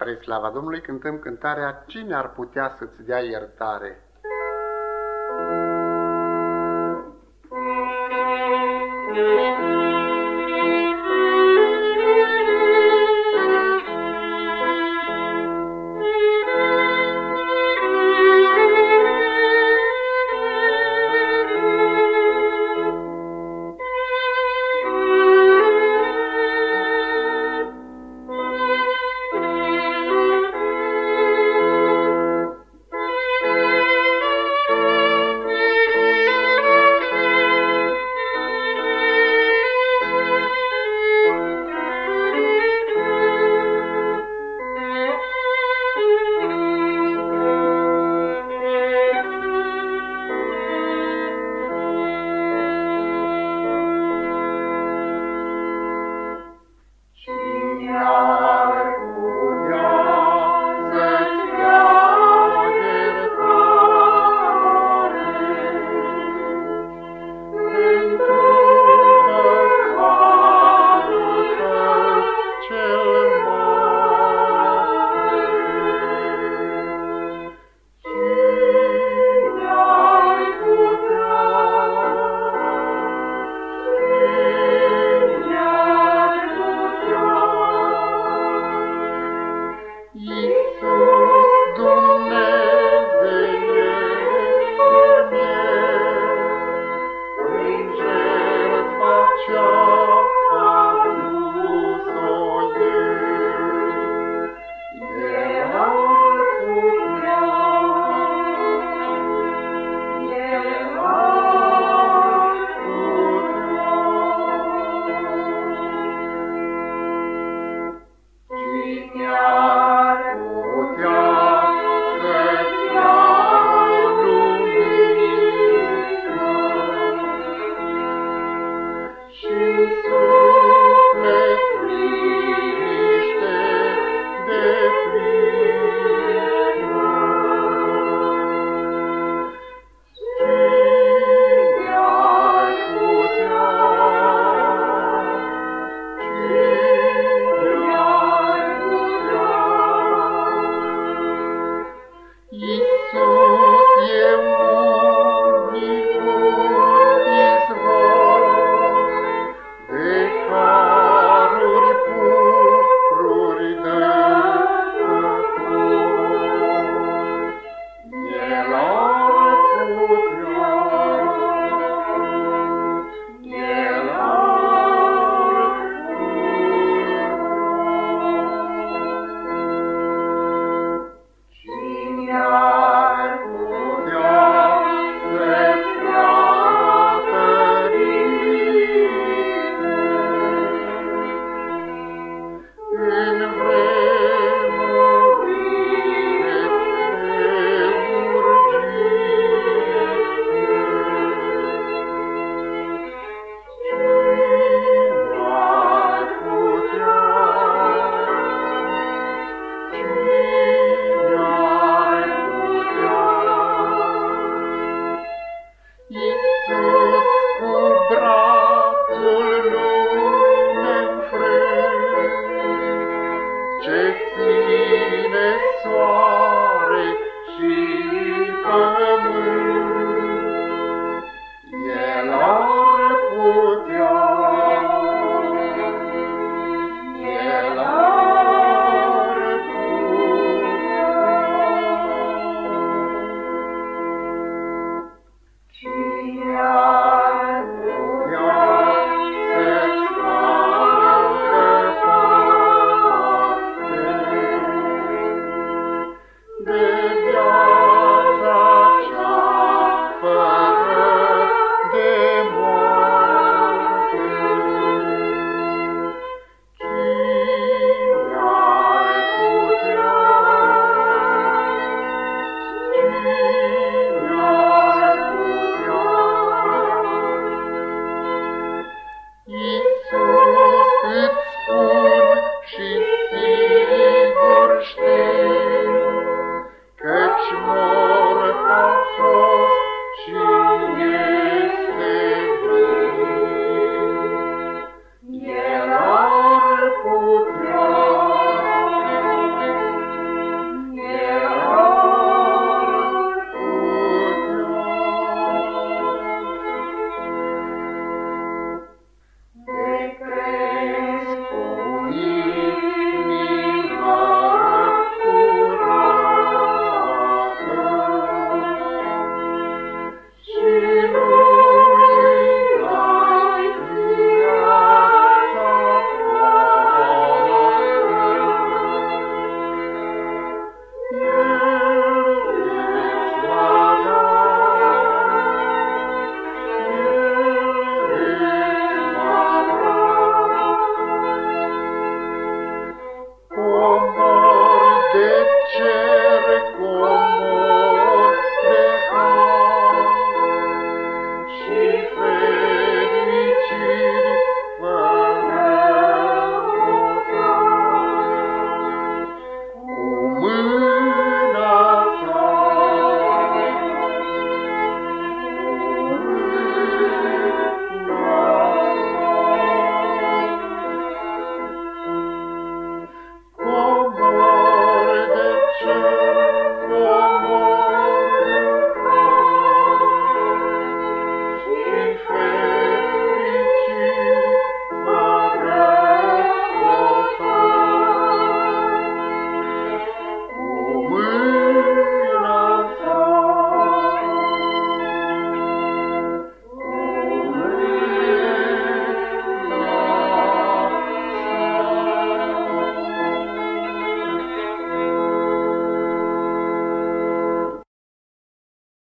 Spre slava Domnului cântăm cântarea Cine ar putea să-ți dea iertare?